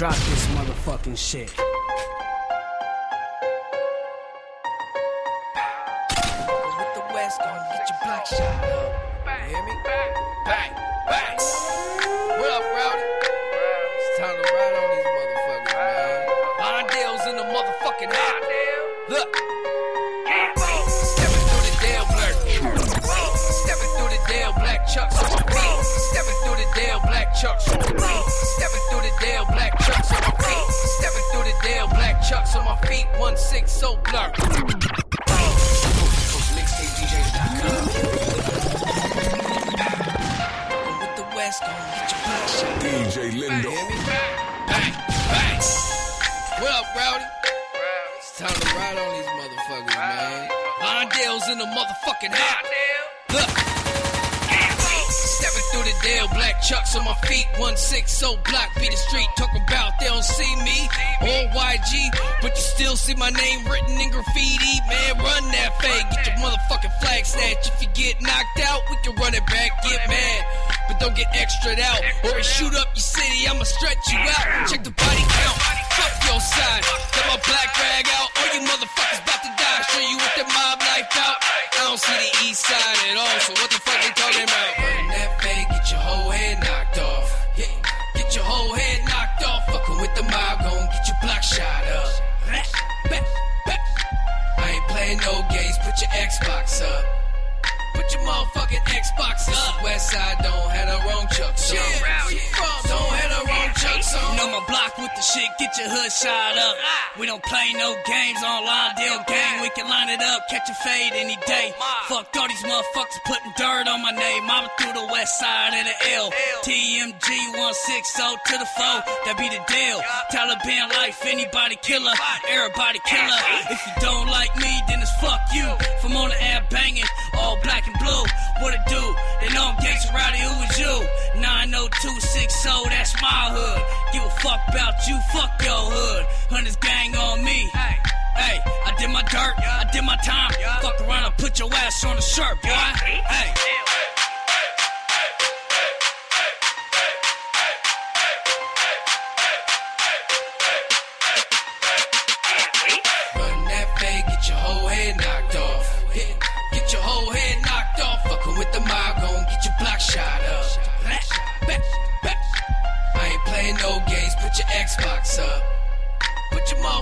Drop this motherfucking shit. With the West, gonna get your block shot up. You hear me? Bang, bang, bang. What up, Rowdy? It's time to ride on these motherfuckers, man. Londale's in the motherfucking house. Look. Stepping through the Dale blur. Stepping through the Dale black chucks on my feet. Stepping through the Dale black chucks your block shot. DJ Lindo. Hear me? Bang, bang. What up, Rowdy? It's time to ride on these motherfuckers, man. Londale's in the motherfucking house. Look. Dale, black chucks on my feet, one six so block, beat the street, talking about they don't see me on YG, but you still see my name written in graffiti. Man, run that fade, get your motherfucking flag snatch. If you get knocked out, we can run it back, get mad, but don't get extra out, or we shoot up your city, I'ma stretch you out. Check the body count, put your Xbox up. Put your motherfucking Xbox up. West side don't have the wrong chucks block with the shit, get your hood shot up. We don't play no games online, deal gang. We can line it up, catch a fade any day. Fuck all these motherfuckers putting dirt on my name. Mama through the west side of the L. TMG 160 to the foe, that be the deal. Taliban life, anybody killer, everybody killer. If you don't like me, then it's fuck you. From on the air banging, all black and blue. What it do? They know I'm gangsta rowdy, who is you? 90260, that's my hood. Give a fuck about you, fuck your hood. Hunters gang on me. Hey, I did my dirt, I did my time. Fuck around, I put your ass on the shirt, boy. Hey.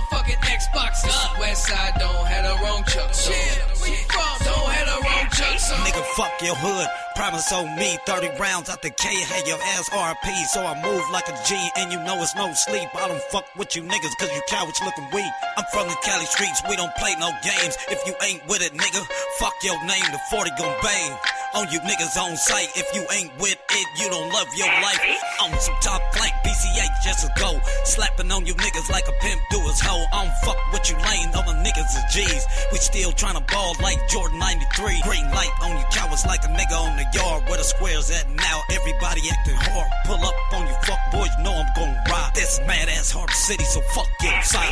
Motherfucking Xbox up. West side don't have the wrong chucks on. Where you from? Don't have the wrong chucks. Nigga, fuck your hood. Promise on me, 30 rounds out the K, had your ass RP. So I move like a G, and you know it's no sleep. I don't fuck with you niggas, cause you cowards looking weak. I'm from the Cali streets, we don't play no games. If you ain't with it, nigga, fuck your name, the 40 gon' bang. On you niggas on sight, if you ain't with it, you don't love your life. On some top flank, PCA just a go. Slapping on you niggas like a pimp do his hoe. I don't fuck with you lame, the niggas is G's. We still tryna ball like Jordan 93. Green light on you cowards like a nigga on the yard where the squares at now. Everybody acting hard. Pull up on you fuck boys, know I'm gon' ride. This mad ass Harbor City, so fuck your sight.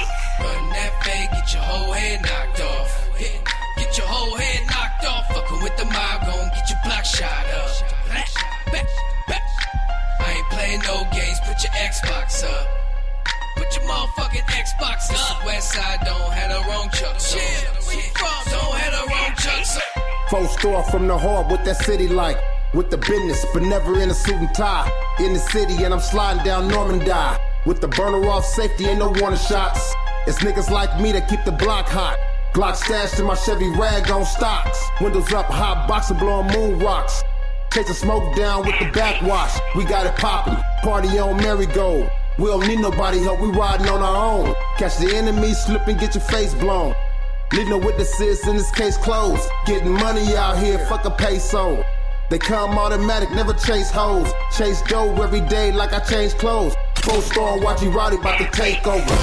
Put your Xbox up. Put your motherfucking Xbox up. West side don't have the wrong chucks on. Where you from? Don't have the wrong chucks on. Full store from the hard, what that city like? With the business, but never in a suit and tie. In the city, and I'm sliding down Normandie. With the burner off safety, ain't no warning shots. It's niggas like me that keep the block hot. Glock stashed in my Chevy rag on stocks. Windows up, hot boxing, blowing moon rocks. Chasing smoke down with the backwash. We got it poppin', party on merry-go. We don't need nobody help, we riding on our own. Catch the enemy, slip and get your face blown. Leave no witnesses in this case closed. Getting money out here, fuck a peso. They come automatic, never chase hoes. Chase dough every day like I change clothes. Full store, watch you rowdy about to take over.